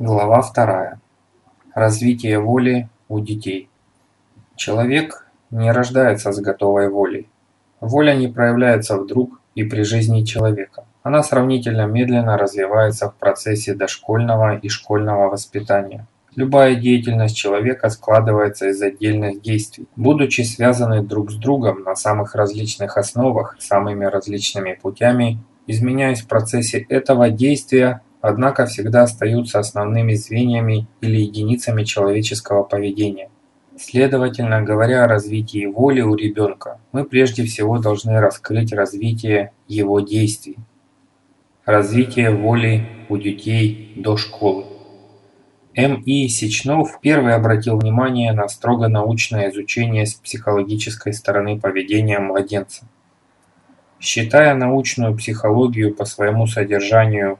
Глава вторая. Развитие воли у детей. Человек не рождается с готовой волей. Воля не проявляется вдруг и при жизни человека. Она сравнительно медленно развивается в процессе дошкольного и школьного воспитания. Любая деятельность человека складывается из отдельных действий, будучи связаны друг с другом на самых различных основах, самыми различными путями, изменяясь в процессе этого действия однако всегда остаются основными звеньями или единицами человеческого поведения. Следовательно, говоря о развитии воли у ребенка, мы прежде всего должны раскрыть развитие его действий. Развитие воли у детей до школы. М.И. Сечнов первый обратил внимание на строго научное изучение с психологической стороны поведения младенца. Считая научную психологию по своему содержанию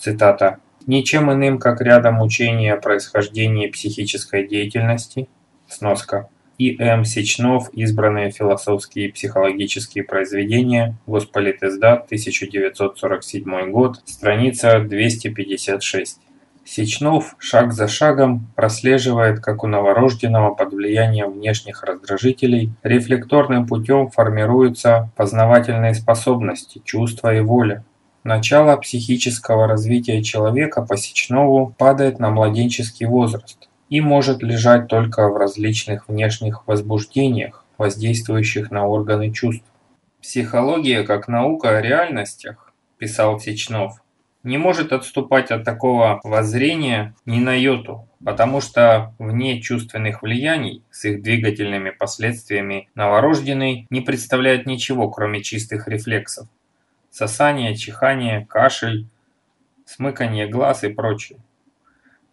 цитата, «ничем иным, как рядом учения о происхождении психической деятельности», сноска, И. М. Сечнов, избранные философские и психологические произведения, Госполитиздат, 1947 год, страница 256. Сечнов шаг за шагом прослеживает, как у новорожденного под влиянием внешних раздражителей рефлекторным путем формируются познавательные способности, чувства и воля, Начало психического развития человека по Сечнову падает на младенческий возраст и может лежать только в различных внешних возбуждениях, воздействующих на органы чувств. «Психология как наука о реальностях», – писал Сечнов, – не может отступать от такого воззрения ни на йоту, потому что вне чувственных влияний с их двигательными последствиями новорожденный не представляет ничего, кроме чистых рефлексов сосание, чихание, кашель, смыкание глаз и прочее.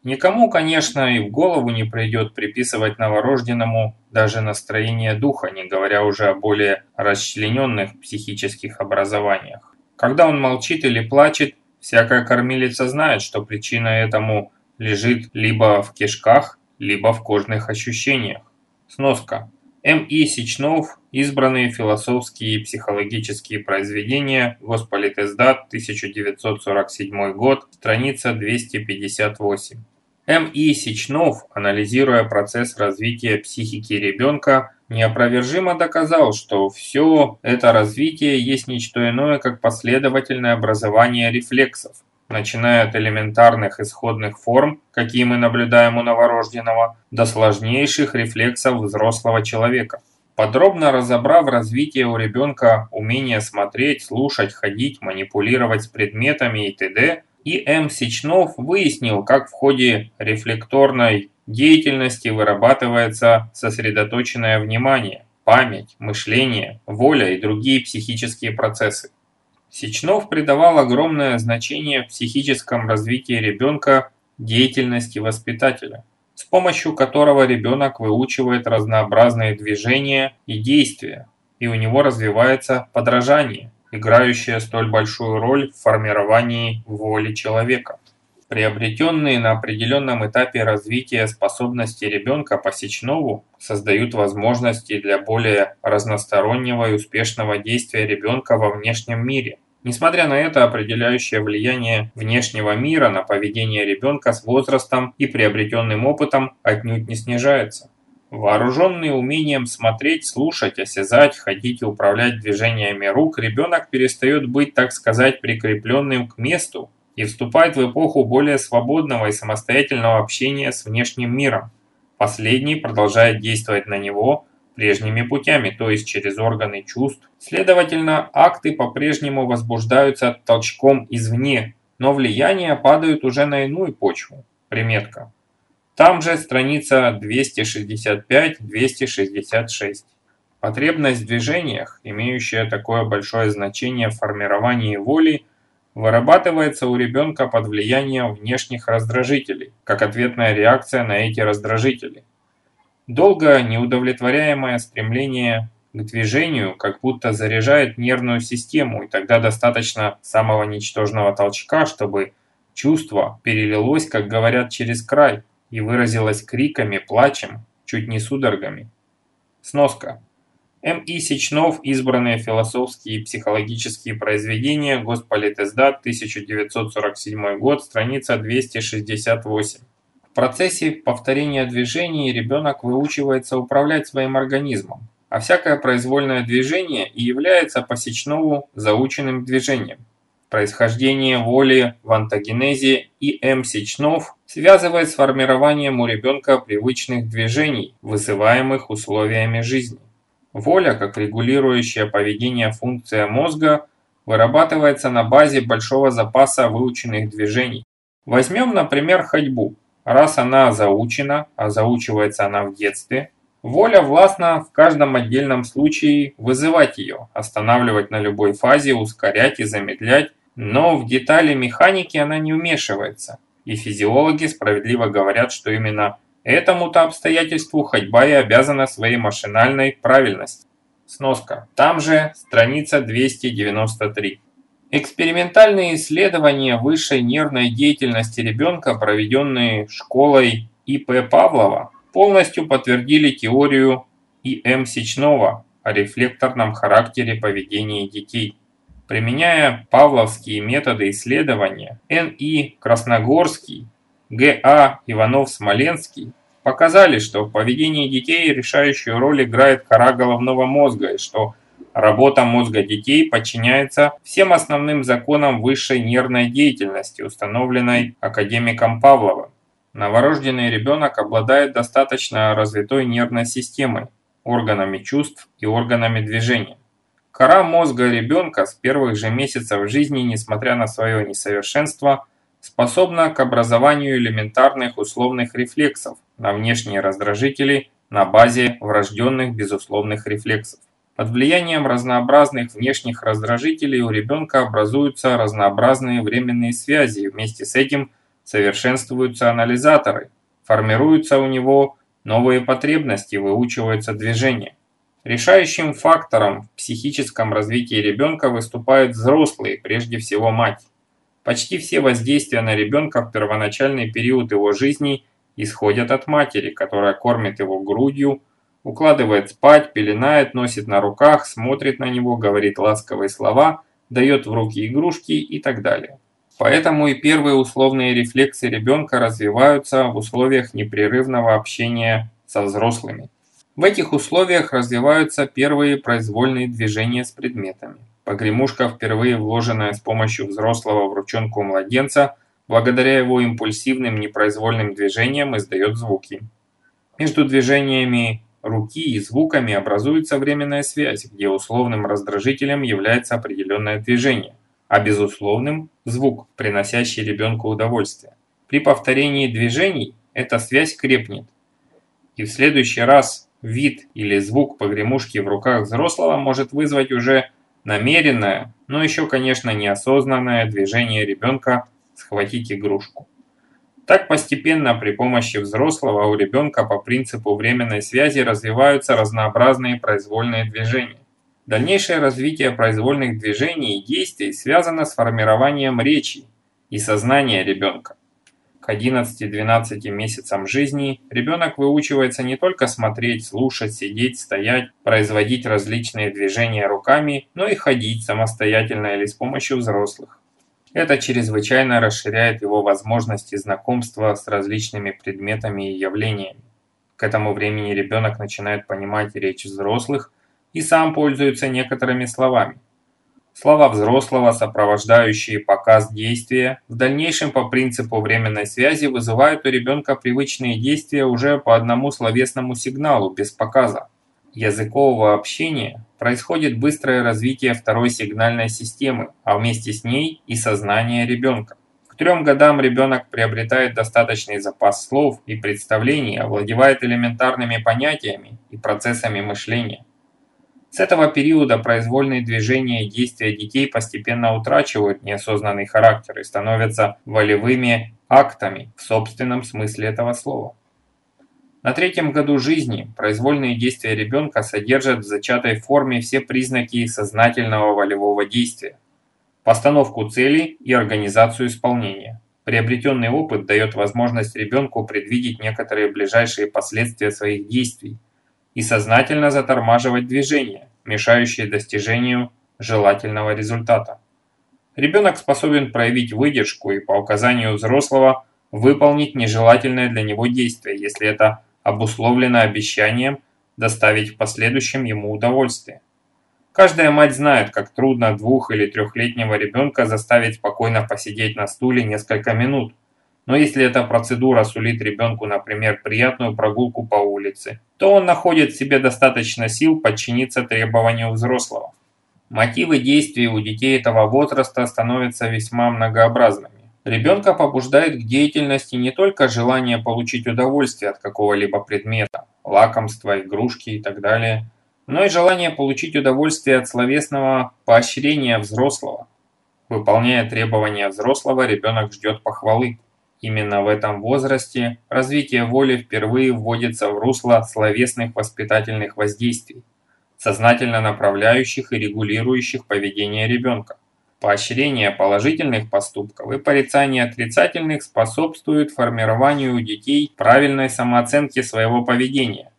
Никому, конечно, и в голову не придет приписывать новорожденному даже настроение духа, не говоря уже о более расчлененных психических образованиях. Когда он молчит или плачет, всякая кормилица знает, что причина этому лежит либо в кишках, либо в кожных ощущениях. Сноска. М.И. Сечнов Избранные философские и психологические произведения. Госполитиздат, 1947 год, страница 258. М.И. Сечнов, анализируя процесс развития психики ребенка, неопровержимо доказал, что все это развитие есть не что иное, как последовательное образование рефлексов, начиная от элементарных исходных форм, какие мы наблюдаем у новорожденного, до сложнейших рефлексов взрослого человека. Подробно разобрав развитие у ребенка умения смотреть, слушать, ходить, манипулировать с предметами и т.д., И. М. Сечнов выяснил, как в ходе рефлекторной деятельности вырабатывается сосредоточенное внимание, память, мышление, воля и другие психические процессы. Сечнов придавал огромное значение в психическом развитии ребенка деятельности воспитателя, с помощью которого ребенок выучивает разнообразные движения и действия, и у него развивается подражание, играющее столь большую роль в формировании воли человека. Приобретенные на определенном этапе развития способности ребенка по Сечнову создают возможности для более разностороннего и успешного действия ребенка во внешнем мире. Несмотря на это, определяющее влияние внешнего мира на поведение ребенка с возрастом и приобретенным опытом отнюдь не снижается. Вооруженный умением смотреть, слушать, осязать, ходить и управлять движениями рук, ребенок перестает быть, так сказать, прикрепленным к месту, и вступает в эпоху более свободного и самостоятельного общения с внешним миром. Последний продолжает действовать на него прежними путями, то есть через органы чувств. Следовательно, акты по-прежнему возбуждаются толчком извне, но влияния падают уже на иную почву. Приметка. Там же страница 265-266. Потребность в движениях, имеющая такое большое значение в формировании воли, вырабатывается у ребенка под влиянием внешних раздражителей, как ответная реакция на эти раздражители. Долго неудовлетворяемое стремление к движению как будто заряжает нервную систему, и тогда достаточно самого ничтожного толчка, чтобы чувство перелилось, как говорят, через край, и выразилось криками, плачем, чуть не судорогами. Сноска. М.И. Сечнов. Избранные философские и психологические произведения. Госполитиздат. 1947 год. Страница 268. Процессе повторения движений ребенок выучивается управлять своим организмом, а всякое произвольное движение и является по Сечнову заученным движением. Происхождение воли в антогенезе И. М. Сечнов связывает с формированием у ребенка привычных движений, вызываемых условиями жизни. Воля, как регулирующая поведение функция мозга, вырабатывается на базе большого запаса выученных движений. Возьмем, например, ходьбу. Раз она заучена, а заучивается она в детстве, воля властна в каждом отдельном случае вызывать ее, останавливать на любой фазе, ускорять и замедлять, но в детали механики она не вмешивается, и физиологи справедливо говорят, что именно этому-то обстоятельству ходьба и обязана своей машинальной правильности. Сноска. Там же страница 293. Экспериментальные исследования высшей нервной деятельности ребенка, проведенные школой И.П. Павлова, полностью подтвердили теорию И.М. Сечнова о рефлекторном характере поведения детей. Применяя павловские методы исследования, Н.И. Красногорский, Г.А. Иванов-Смоленский показали, что в поведении детей решающую роль играет кора головного мозга и что работа мозга детей подчиняется всем основным законам высшей нервной деятельности, установленной академиком Павловым. Новорожденный ребенок обладает достаточно развитой нервной системой, органами чувств и органами движения. Кора мозга ребенка с первых же месяцев жизни, несмотря на свое несовершенство, способна к образованию элементарных условных рефлексов на внешние раздражители на базе врожденных безусловных рефлексов. Под влиянием разнообразных внешних раздражителей у ребенка образуются разнообразные временные связи, вместе с этим совершенствуются анализаторы, формируются у него новые потребности, выучиваются движения. Решающим фактором в психическом развитии ребенка выступают взрослые, прежде всего мать. Почти все воздействия на ребенка в первоначальный период его жизни исходят от матери, которая кормит его грудью, укладывает спать, пеленает, носит на руках, смотрит на него, говорит ласковые слова, дает в руки игрушки и так далее. Поэтому и первые условные рефлексы ребенка развиваются в условиях непрерывного общения со взрослыми. В этих условиях развиваются первые произвольные движения с предметами. Погремушка, впервые вложенная с помощью взрослого в ручонку младенца, благодаря его импульсивным непроизвольным движениям издает звуки. Между движениями руки и звуками образуется временная связь, где условным раздражителем является определенное движение, а безусловным – звук, приносящий ребенку удовольствие. При повторении движений эта связь крепнет, и в следующий раз вид или звук погремушки в руках взрослого может вызвать уже намеренное, но еще, конечно, неосознанное движение ребенка схватить игрушку. Так постепенно при помощи взрослого у ребенка по принципу временной связи развиваются разнообразные произвольные движения. Дальнейшее развитие произвольных движений и действий связано с формированием речи и сознания ребенка. К 11-12 месяцам жизни ребенок выучивается не только смотреть, слушать, сидеть, стоять, производить различные движения руками, но и ходить самостоятельно или с помощью взрослых. Это чрезвычайно расширяет его возможности знакомства с различными предметами и явлениями. К этому времени ребенок начинает понимать речь взрослых и сам пользуется некоторыми словами. Слова взрослого, сопровождающие показ действия, в дальнейшем по принципу временной связи вызывают у ребенка привычные действия уже по одному словесному сигналу, без показа. Языкового общения происходит быстрое развитие второй сигнальной системы, а вместе с ней и сознание ребенка. К трем годам ребенок приобретает достаточный запас слов и представлений, овладевает элементарными понятиями и процессами мышления. С этого периода произвольные движения и действия детей постепенно утрачивают неосознанный характер и становятся волевыми актами в собственном смысле этого слова. На третьем году жизни произвольные действия ребенка содержат в зачатой форме все признаки сознательного волевого действия, постановку целей и организацию исполнения. Приобретенный опыт дает возможность ребенку предвидеть некоторые ближайшие последствия своих действий, и сознательно затормаживать движения, мешающие достижению желательного результата. Ребенок способен проявить выдержку и по указанию взрослого выполнить нежелательное для него действие, если это обусловлено обещанием доставить в последующем ему удовольствие. Каждая мать знает, как трудно двух- или трехлетнего ребенка заставить спокойно посидеть на стуле несколько минут. Но если эта процедура сулит ребенку, например, приятную прогулку по улице, то он находит в себе достаточно сил подчиниться требованию взрослого. Мотивы действий у детей этого возраста становятся весьма многообразными. Ребенка побуждает к деятельности не только желание получить удовольствие от какого-либо предмета, лакомства, игрушки и так далее, но и желание получить удовольствие от словесного поощрения взрослого. Выполняя требования взрослого, ребенок ждет похвалы. Именно в этом возрасте развитие воли впервые вводится в русло словесных воспитательных воздействий, сознательно направляющих и регулирующих поведение ребенка. Поощрение положительных поступков и порицание отрицательных способствует формированию у детей правильной самооценки своего поведения,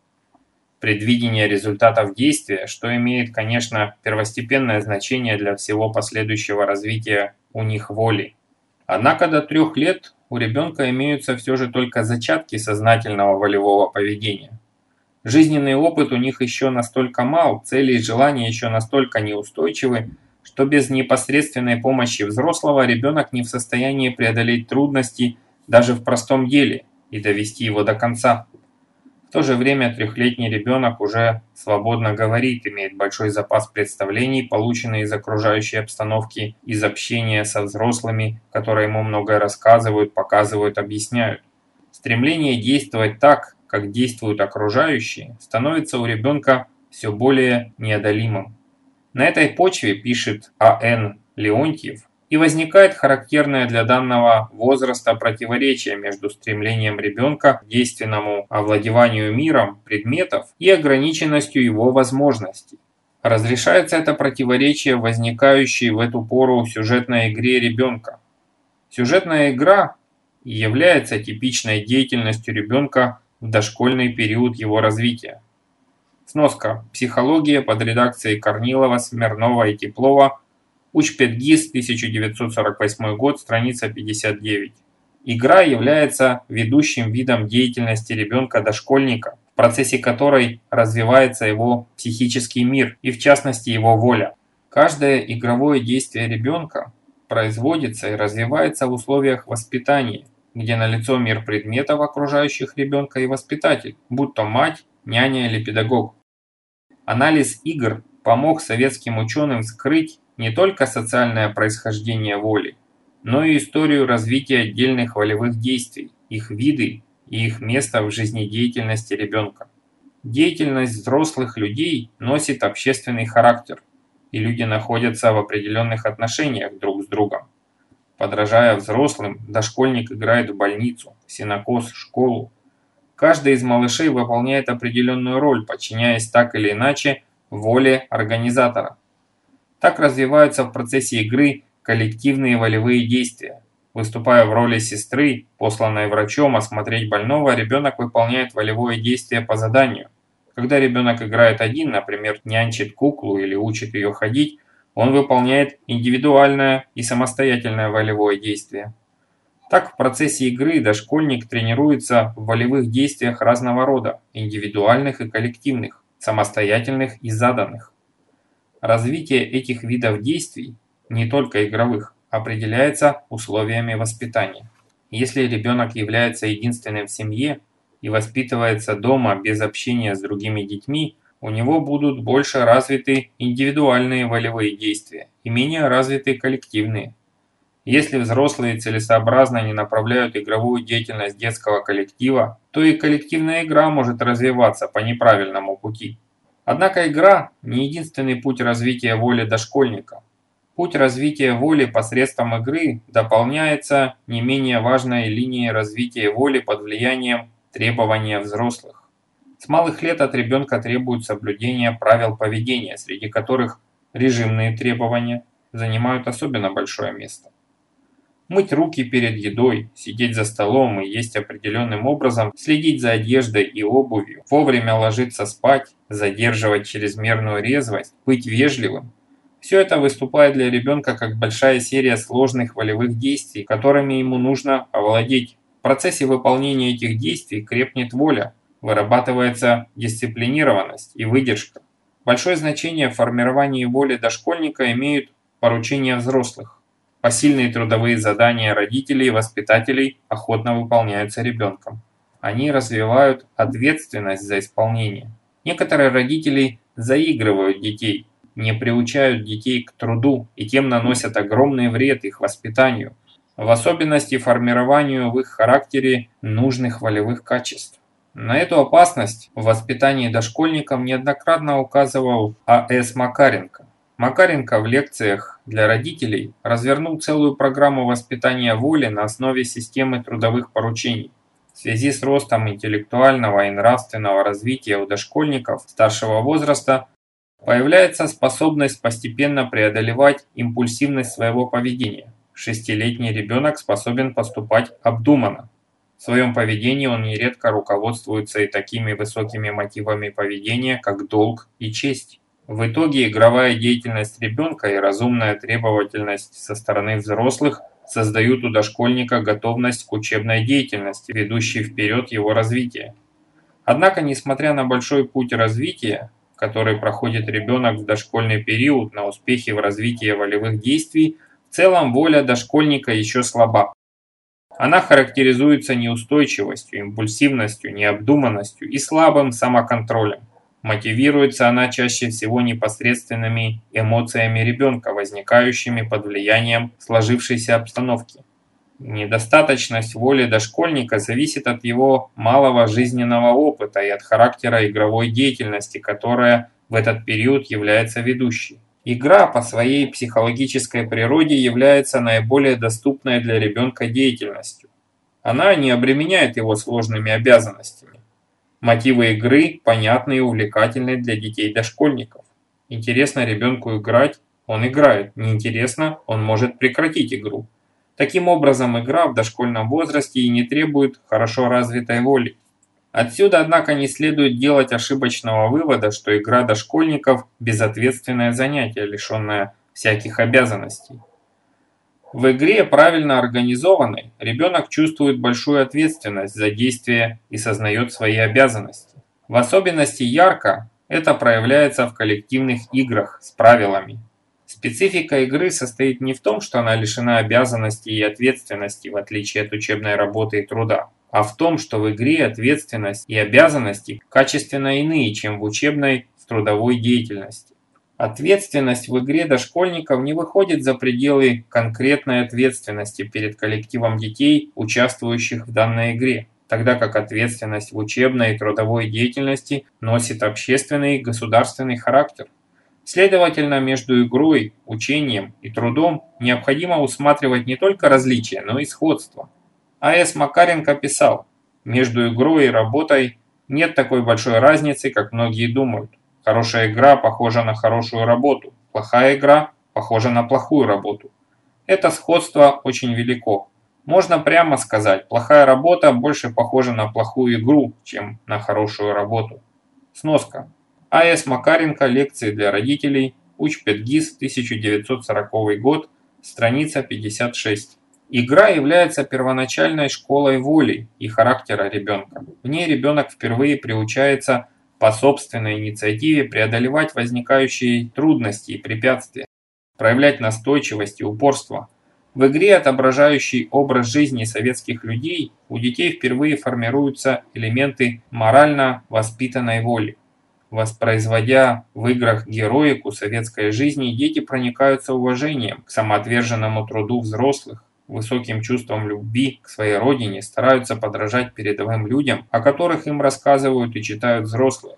предвидение результатов действия, что имеет, конечно, первостепенное значение для всего последующего развития у них воли. Однако до трех лет у ребенка имеются все же только зачатки сознательного волевого поведения. Жизненный опыт у них еще настолько мал, цели и желания еще настолько неустойчивы, что без непосредственной помощи взрослого ребенок не в состоянии преодолеть трудности даже в простом деле и довести его до конца. В то же время трехлетний ребенок уже свободно говорит, имеет большой запас представлений, полученный из окружающей обстановки, из общения со взрослыми, которые ему многое рассказывают, показывают, объясняют. Стремление действовать так, как действуют окружающие, становится у ребенка все более неодолимым. На этой почве, пишет А.Н. Леонтьев, и возникает характерное для данного возраста противоречие между стремлением ребенка к действенному овладеванию миром предметов и ограниченностью его возможностей. Разрешается это противоречие, возникающее в эту пору в сюжетной игре ребенка. Сюжетная игра является типичной деятельностью ребенка в дошкольный период его развития. Сноска. Психология под редакцией Корнилова, Смирнова и Теплова. Учпедгиз, 1948 год, страница 59. Игра является ведущим видом деятельности ребенка-дошкольника, в процессе которой развивается его психический мир и в частности его воля. Каждое игровое действие ребенка производится и развивается в условиях воспитания, где налицо мир предметов, окружающих ребенка и воспитатель, будь то мать, няня или педагог. Анализ игр помог советским ученым скрыть не только социальное происхождение воли, но и историю развития отдельных волевых действий, их виды и их место в жизнедеятельности ребенка. Деятельность взрослых людей носит общественный характер, и люди находятся в определенных отношениях друг с другом. Подражая взрослым, дошкольник играет в больницу, синокос, школу, Каждый из малышей выполняет определенную роль, подчиняясь так или иначе воле организатора. Так развиваются в процессе игры коллективные волевые действия. Выступая в роли сестры, посланной врачом осмотреть больного, ребенок выполняет волевое действие по заданию. Когда ребенок играет один, например, нянчит куклу или учит ее ходить, он выполняет индивидуальное и самостоятельное волевое действие. Так в процессе игры дошкольник тренируется в волевых действиях разного рода, индивидуальных и коллективных, самостоятельных и заданных. Развитие этих видов действий, не только игровых, определяется условиями воспитания. Если ребенок является единственным в семье и воспитывается дома без общения с другими детьми, у него будут больше развиты индивидуальные волевые действия и менее развиты коллективные. Если взрослые целесообразно не направляют игровую деятельность детского коллектива, то и коллективная игра может развиваться по неправильному пути. Однако игра – не единственный путь развития воли дошкольника. Путь развития воли посредством игры дополняется не менее важной линией развития воли под влиянием требования взрослых. С малых лет от ребенка требуют соблюдения правил поведения, среди которых режимные требования занимают особенно большое место. Мыть руки перед едой, сидеть за столом и есть определенным образом, следить за одеждой и обувью, вовремя ложиться спать, задерживать чрезмерную резвость, быть вежливым. Все это выступает для ребенка как большая серия сложных волевых действий, которыми ему нужно овладеть. В процессе выполнения этих действий крепнет воля, вырабатывается дисциплинированность и выдержка. Большое значение в формировании воли дошкольника имеют поручения взрослых. Посильные трудовые задания родителей и воспитателей охотно выполняются ребенком. Они развивают ответственность за исполнение. Некоторые родители заигрывают детей, не приучают детей к труду и тем наносят огромный вред их воспитанию, в особенности формированию в их характере нужных волевых качеств. На эту опасность в воспитании дошкольников неоднократно указывал А.С. Макаренко. Макаренко в лекциях для родителей развернул целую программу воспитания воли на основе системы трудовых поручений. В связи с ростом интеллектуального и нравственного развития у дошкольников старшего возраста появляется способность постепенно преодолевать импульсивность своего поведения. Шестилетний ребенок способен поступать обдуманно. В своем поведении он нередко руководствуется и такими высокими мотивами поведения, как долг и честь. В итоге игровая деятельность ребенка и разумная требовательность со стороны взрослых создают у дошкольника готовность к учебной деятельности, ведущей вперед его развитие. Однако, несмотря на большой путь развития, который проходит ребенок в дошкольный период на успехи в развитии волевых действий, в целом воля дошкольника еще слаба. Она характеризуется неустойчивостью, импульсивностью, необдуманностью и слабым самоконтролем. Мотивируется она чаще всего непосредственными эмоциями ребенка, возникающими под влиянием сложившейся обстановки. Недостаточность воли дошкольника зависит от его малого жизненного опыта и от характера игровой деятельности, которая в этот период является ведущей. Игра по своей психологической природе является наиболее доступной для ребенка деятельностью. Она не обременяет его сложными обязанностями Мотивы игры понятны и увлекательны для детей-дошкольников. Интересно ребенку играть, он играет. Неинтересно, он может прекратить игру. Таким образом, игра в дошкольном возрасте и не требует хорошо развитой воли. Отсюда, однако, не следует делать ошибочного вывода, что игра дошкольников – безответственное занятие, лишенное всяких обязанностей. В игре, правильно организованной, ребенок чувствует большую ответственность за действия и сознает свои обязанности. В особенности ярко это проявляется в коллективных играх с правилами. Специфика игры состоит не в том, что она лишена обязанностей и ответственности, в отличие от учебной работы и труда, а в том, что в игре ответственность и обязанности качественно иные, чем в учебной в трудовой деятельности. Ответственность в игре дошкольников не выходит за пределы конкретной ответственности перед коллективом детей, участвующих в данной игре, тогда как ответственность в учебной и трудовой деятельности носит общественный и государственный характер. Следовательно, между игрой, учением и трудом необходимо усматривать не только различия, но и сходство. А.С. Макаренко писал, между игрой и работой нет такой большой разницы, как многие думают. Хорошая игра похожа на хорошую работу, плохая игра похожа на плохую работу. Это сходство очень велико. Можно прямо сказать, плохая работа больше похожа на плохую игру, чем на хорошую работу. Сноска. А.С. Макаренко. Лекции для родителей. Учпедгиз. 1940 год. Страница 56. Игра является первоначальной школой воли и характера ребенка. В ней ребенок впервые приучается по собственной инициативе преодолевать возникающие трудности и препятствия, проявлять настойчивость и упорство. В игре, отображающей образ жизни советских людей, у детей впервые формируются элементы морально воспитанной воли. Воспроизводя в играх героику советской жизни, дети проникаются уважением к самоотверженному труду взрослых, высоким чувством любви к своей родине стараются подражать передовым людям, о которых им рассказывают и читают взрослые.